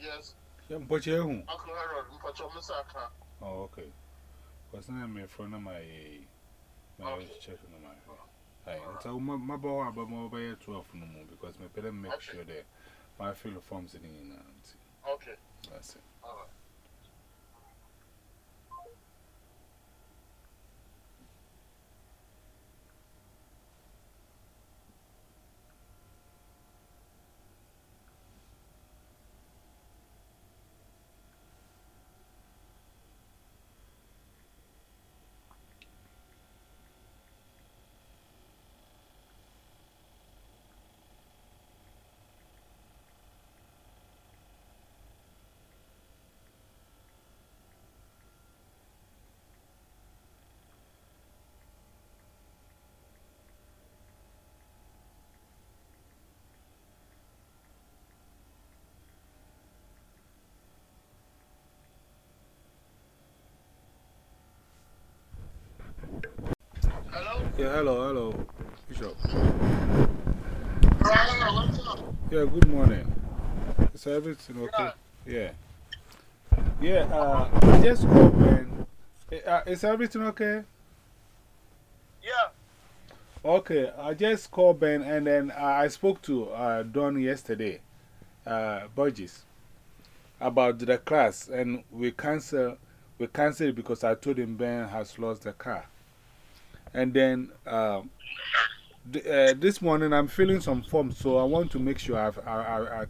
Yes. Yeah, but you? Uncle Harold, Mpacho Misaka. Oh, okay. Because now I'm in front of my. My Okay. checking on my. Aye, so my my boy about my by 12 no more because my better make Okay. sure that my fill forms in in. Okay. That's it. All right. Yeah, hello, hello, Bishop. Yeah, good morning. Is everything okay? Yeah. Yeah, uh, I just called, man. Uh, is everything okay? Yeah. Okay, I just called Ben and then uh, I spoke to uh, Don yesterday, uh, Burgess, about the class and we cancel we canceled because I told him Ben has lost the car. And then uh, th uh, this morning I'm filling some forms, so I want to make sure I've, I, I, I